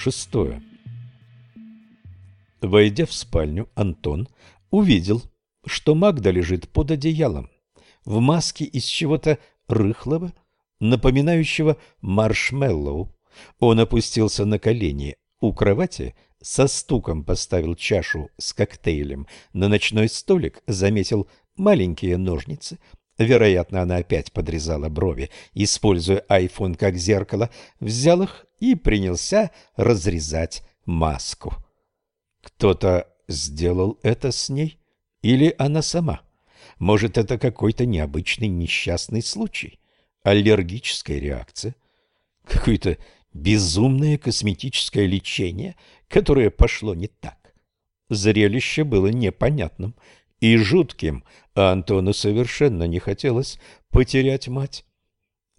Шестое. Войдя в спальню, Антон увидел, что Магда лежит под одеялом, в маске из чего-то рыхлого, напоминающего маршмеллоу. Он опустился на колени у кровати, со стуком поставил чашу с коктейлем на ночной столик, заметил маленькие ножницы. Вероятно, она опять подрезала брови, используя айфон как зеркало, взял их и принялся разрезать маску. Кто-то сделал это с ней? Или она сама? Может, это какой-то необычный несчастный случай? Аллергическая реакция? Какое-то безумное косметическое лечение, которое пошло не так? Зрелище было непонятным и жутким, а Антону совершенно не хотелось потерять мать.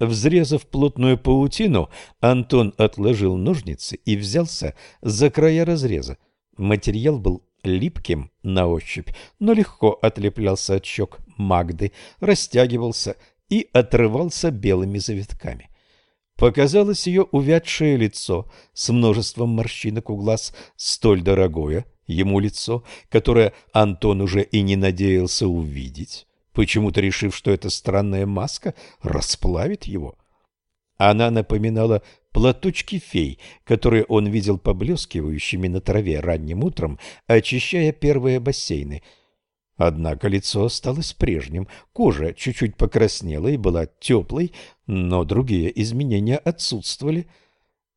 Взрезав плотную паутину, Антон отложил ножницы и взялся за края разреза. Материал был липким на ощупь, но легко отлеплялся от щек Магды, растягивался и отрывался белыми завитками. Показалось ее увядшее лицо с множеством морщинок у глаз, столь дорогое ему лицо, которое Антон уже и не надеялся увидеть почему-то решив, что эта странная маска расплавит его. Она напоминала платочки фей, которые он видел поблескивающими на траве ранним утром, очищая первые бассейны. Однако лицо осталось прежним, кожа чуть-чуть покраснела и была теплой, но другие изменения отсутствовали.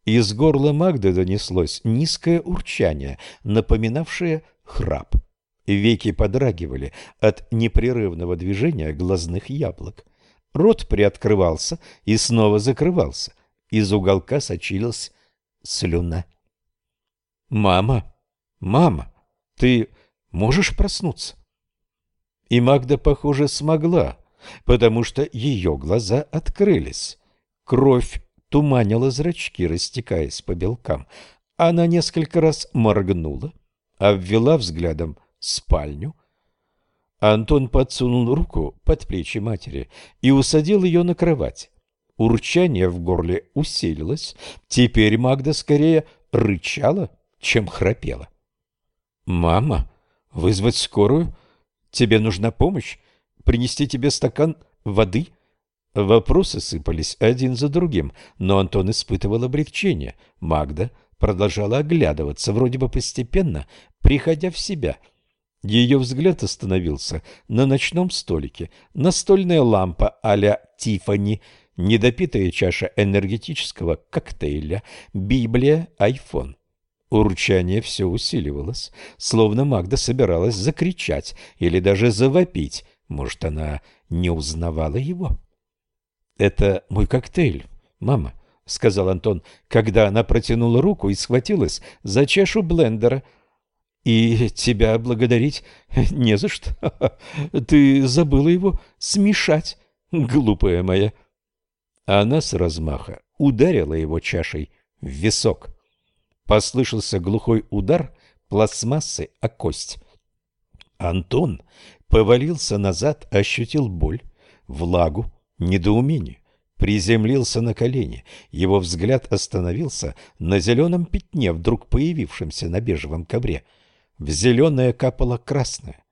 Из горла Магды донеслось низкое урчание, напоминавшее храп. Веки подрагивали от непрерывного движения глазных яблок. Рот приоткрывался и снова закрывался. Из уголка сочилась слюна. «Мама! Мама! Ты можешь проснуться?» И Магда, похоже, смогла, потому что ее глаза открылись. Кровь туманила зрачки, растекаясь по белкам. Она несколько раз моргнула, обвела взглядом спальню. Антон подсунул руку под плечи матери и усадил ее на кровать. Урчание в горле усилилось. Теперь Магда скорее рычала, чем храпела. «Мама, вызвать скорую? Тебе нужна помощь? Принести тебе стакан воды?» Вопросы сыпались один за другим, но Антон испытывал облегчение. Магда продолжала оглядываться, вроде бы постепенно, приходя в себя – ее взгляд остановился на ночном столике. Настольная лампа а-ля Тиффани, недопитая чаша энергетического коктейля, Библия, айфон. Урчание все усиливалось, словно Магда собиралась закричать или даже завопить. Может, она не узнавала его? «Это мой коктейль, мама», — сказал Антон, когда она протянула руку и схватилась за чашу блендера — и тебя благодарить не за что. Ты забыла его смешать, глупая моя. Она с размаха ударила его чашей в висок. Послышался глухой удар пластмассы о кость. Антон повалился назад, ощутил боль, влагу, недоумение. Приземлился на колени. Его взгляд остановился на зеленом пятне, вдруг появившемся на бежевом ковре. В зеленое капало красное.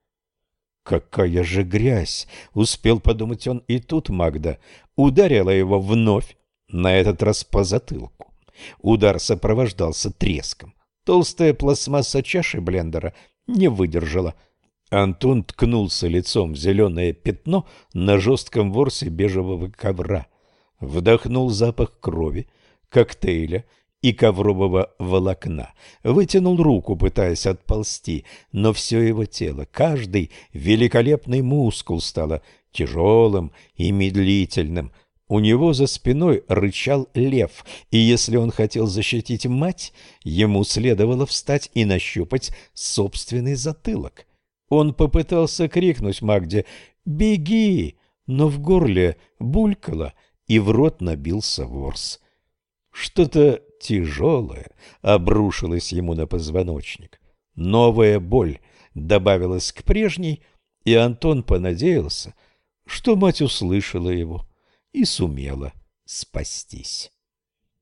«Какая же грязь!» — успел подумать он, и тут Магда ударила его вновь, на этот раз по затылку. Удар сопровождался треском. Толстая пластмасса чаши блендера не выдержала. Антон ткнулся лицом в зеленое пятно на жестком ворсе бежевого ковра. Вдохнул запах крови, коктейля и коврового волокна. Вытянул руку, пытаясь отползти, но все его тело, каждый великолепный мускул стало тяжелым и медлительным. У него за спиной рычал лев, и если он хотел защитить мать, ему следовало встать и нащупать собственный затылок. Он попытался крикнуть Магде «Беги!», но в горле булькало, и в рот набился ворс. Что-то тяжелое обрушилось ему на позвоночник. Новая боль добавилась к прежней, и Антон понадеялся, что мать услышала его и сумела спастись.